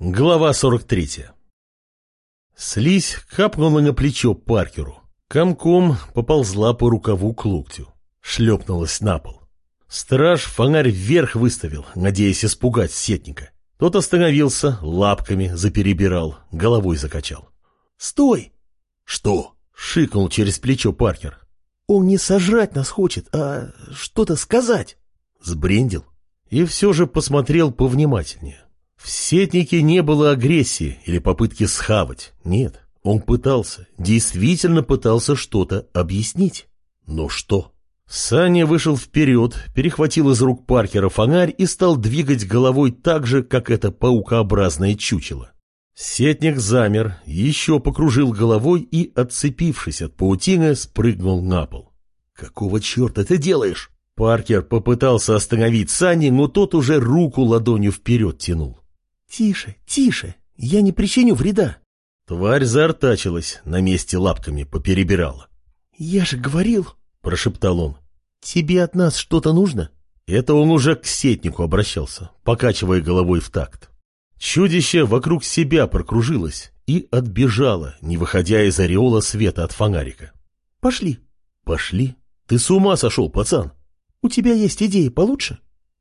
Глава 43 Слизь капнула на плечо Паркеру. Комком поползла по рукаву к локтю. Шлепнулась на пол. Страж фонарь вверх выставил, надеясь испугать сетника. Тот остановился, лапками заперебирал, головой закачал. «Стой!» «Что?» — шикнул через плечо Паркер. «Он не сожрать нас хочет, а что-то сказать!» Сбрендил. И все же посмотрел повнимательнее. В сетнике не было агрессии или попытки схавать. Нет, он пытался, действительно пытался что-то объяснить. Но что? Саня вышел вперед, перехватил из рук Паркера фонарь и стал двигать головой так же, как это паукообразное чучело. Сетник замер, еще покружил головой и, отцепившись от паутины, спрыгнул на пол. «Какого черта ты делаешь?» Паркер попытался остановить Сани, но тот уже руку ладонью вперед тянул. «Тише, тише, я не причиню вреда». Тварь заортачилась, на месте лапками поперебирала. «Я же говорил», — прошептал он. «Тебе от нас что-то нужно?» Это он уже к сетнику обращался, покачивая головой в такт. Чудище вокруг себя прокружилось и отбежало, не выходя из ореола света от фонарика. «Пошли». «Пошли? Ты с ума сошел, пацан?» «У тебя есть идеи получше?»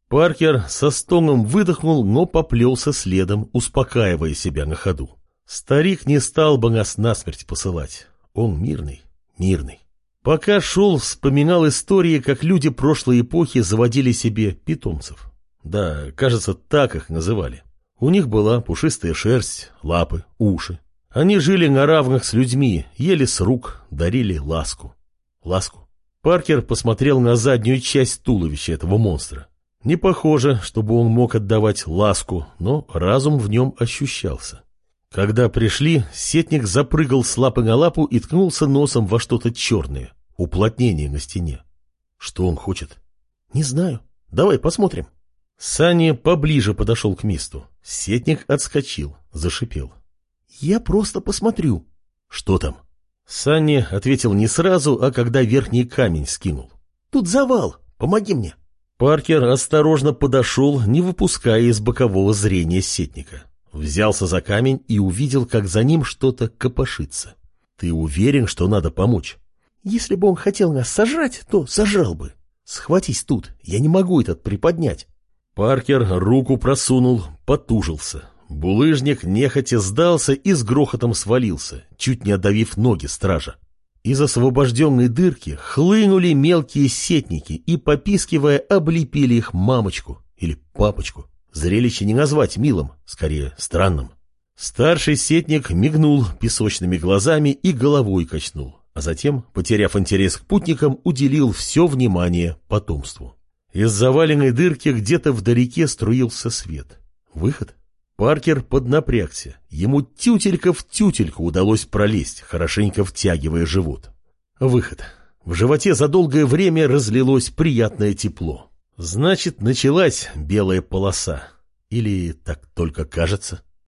Паркер со стоном выдохнул, но поплелся следом, успокаивая себя на ходу. Старик не стал бы нас насмерть посылать. Он мирный, мирный. Пока шел, вспоминал истории, как люди прошлой эпохи заводили себе питомцев. Да, кажется, так их называли. У них была пушистая шерсть, лапы, уши. Они жили на равных с людьми, ели с рук, дарили ласку. Ласку. Паркер посмотрел на заднюю часть туловища этого монстра. Не похоже, чтобы он мог отдавать ласку, но разум в нем ощущался. Когда пришли, сетник запрыгал с лапы на лапу и ткнулся носом во что-то черное, уплотнение на стене. Что он хочет? Не знаю. Давай посмотрим. Саня поближе подошел к месту. Сетник отскочил, зашипел. Я просто посмотрю. Что там? Саня ответил не сразу, а когда верхний камень скинул. Тут завал, помоги мне. Паркер осторожно подошел, не выпуская из бокового зрения сетника. Взялся за камень и увидел, как за ним что-то копошится. Ты уверен, что надо помочь? Если бы он хотел нас сожрать, то сожрал бы. Схватись тут, я не могу этот приподнять. Паркер руку просунул, потужился. Булыжник нехотя сдался и с грохотом свалился, чуть не отдавив ноги стража. Из освобожденной дырки хлынули мелкие сетники и, попискивая, облепили их мамочку или папочку. Зрелище не назвать милым, скорее странным. Старший сетник мигнул песочными глазами и головой качнул, а затем, потеряв интерес к путникам, уделил все внимание потомству. Из заваленной дырки где-то вдалеке струился свет. Выход? Паркер поднапрягся. Ему тютелька в тютельку удалось пролезть, хорошенько втягивая живот. Выход. В животе за долгое время разлилось приятное тепло. Значит, началась белая полоса. Или так только кажется?